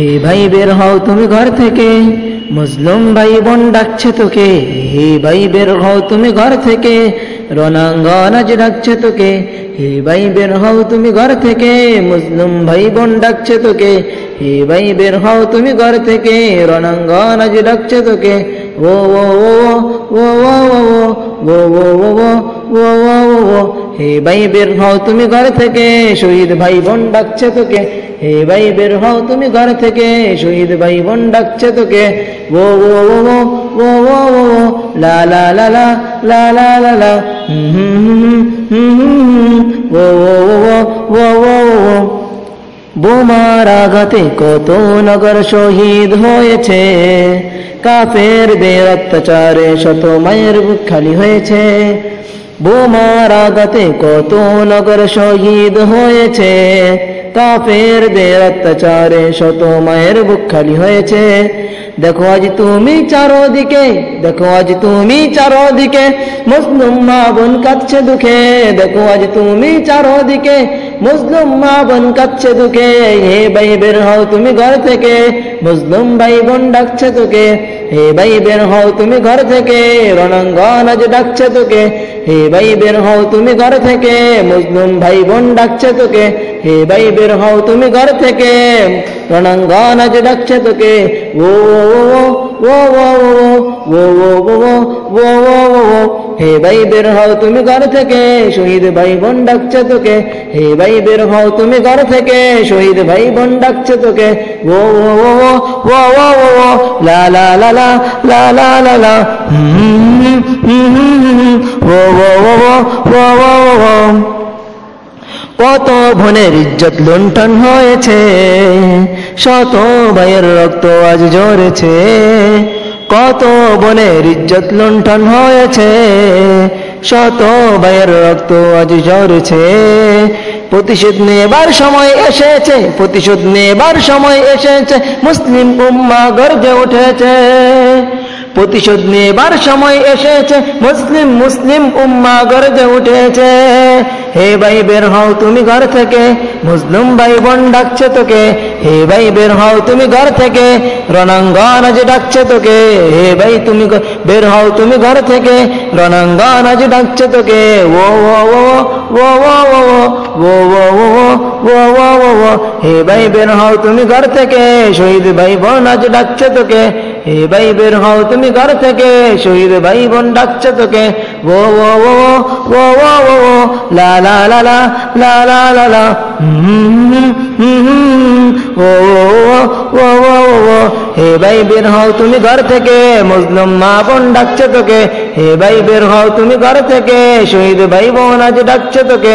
হে ভাই বের হও তুমি ঘর থেকে মুসলিম ভাই বোন ডাকছে তোকে হে ভাই বের হও তুমি ঘর থেকে রণাঙ্গন আজ ডাকছে তোকে হে ভাই বের হও তুমি ঘর থেকে মুসলিম ভাই বোন ডাকছে তোকে হে ভাই বের হও তুমি ঘর থেকে রণাঙ্গন আজ ডাকছে তোকে ও ও ও ও ও ও ও ও ও ও ও হে ভাই বের হও তুমি ঘর থেকে শহীদ ভাই বোন ডাকছে তোকে হে ভাই বের হও তুমি ঘর থেকে শহীদ ভাই বোন ডাকছে তোকে ও ও ও ও ও ও ও লা লা লা লা লা লা লা লা হুম হুম ও ও ও ও ও ও বোমার আঘাতে কত নগর শহীদ হয়েছে কাফেরদের অত্যাচারে শত মায়ের বুক খালি হয়েছে বোমার আঘাতে কত নগর শহীদ হয়েছে। কাফেরদের অত্যাচারে শত মায়ের বুক খালি হয়েছে। দেখো আজ তুমি চারোদিকে, দেখো আজ তুমি চারোদিকে, মুসলিম মা বোন কাঁদছে দুঃখে। দেখো আজ তুমি চারোদিকে মুসলিম মা বোন কাঁদছে দুঃখে হে ভাই বের হও তুমি ঘর থেকে। মুসলিম ভাই বোন ডাকছে তোকে, হে ভাই বের হও তুমি ঘর থেকে। রণাঙ্গন আজ ডাকছে তোকে, হে ভাই বের হও তুমি ঘর থেকে। মুসলিম ভাই বোন ডাকছে তোকে, হে ভাই বের হও তুমি ঘর থেকে। রণাঙ্গন আজ ডাকছে তোকে ও হে ভাই বের হও তুমি ঘর থেকে শহীদ ভাই বোন ডাকছে তোকে হে ভাই বের হও তুমি ঘর থেকে শহীদ ভাই বোন ডাকছে তোকে ও ও ও ও ও লা লা লা লা লা লা কত ভনের ইজ্জত লুণ্ঠন হয়েছে, শত ভাইয়ের রক্ত আজ ঝরেছে, কত বনের ইজ্জত লুণ্ঠন হয়েছে, শত ভাইয়ের রক্ত আজ ঝরেছে। প্রতিশোধ নেবার সময় এসেছে, প্রতিশোধ নেবার সময় এসেছে, মুসলিম উম্মা গর্জে উঠেছে। প্রতিশোধ নেবার সময় এসেছে মুসলিম মুসলিম উম্মা গর্জে উঠেছে হে ভাই বের হও তুমি ঘর থেকে মুসলিম ভাই বোন ডাকছে তোকে হে ভাই বের হও তুমি ঘর থেকে রণাঙ্গন আজ ডাকছে তোকে হে ভাই তুমি বের হও তুমি ঘর থেকে রণাঙ্গন আজ ডাকছে তোকে ও ও ও ও ও ও ও ও ও ও ও ও ও হে ভাই বের হও তুমি ঘর থেকে শহীদ ভাই বোন আজ ডাকছে তোকে হে ভাই বের হও তুমি ঘর থেকে শহীদ ভাই বোন ডাকছে তোকে ও ও ও ও ও ও ও লা লা লা লা লা লা লা লা ও ও ও ও হে ভাই বের হও তুমি ঘর থেকে মুসলিম মা বোন ডাকছে তোকে হে ভাই বের হও তুমি ঘর থেকে শহীদ ভাই বোন আজ ডাকছে তোকে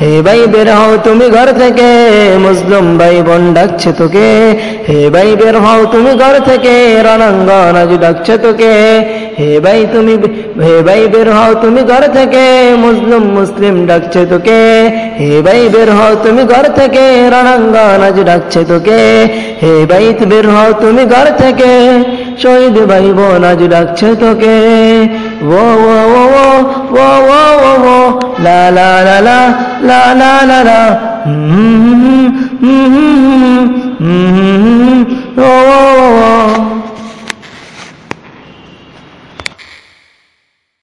হে ভাই বের হও তুমি ঘর থেকে, মুসলুম ভাই বোন ডাকছে তোকে। হে ভাই বের হও তুমি ঘর থেকে, রণাঙ্গন আজ ডাকছে তোকে। হে ভাই তুমি, হে ভাই বের হও তুমি ঘর থেকে, মুসলুম মুসলিম ডাকছে তোকে। হে ভাই বের হও তুমি ঘর থেকে, রণাঙ্গন আজ ডাকছে তোকে। হে ভাই বের হও তুমি ঘর থেকে, শহীদ ভাই বোন আজ ডাকছে তোকে। ও ও la la la la la la la la. Mm-hmm, mm-hmm, mm-hmm. mm-hmm.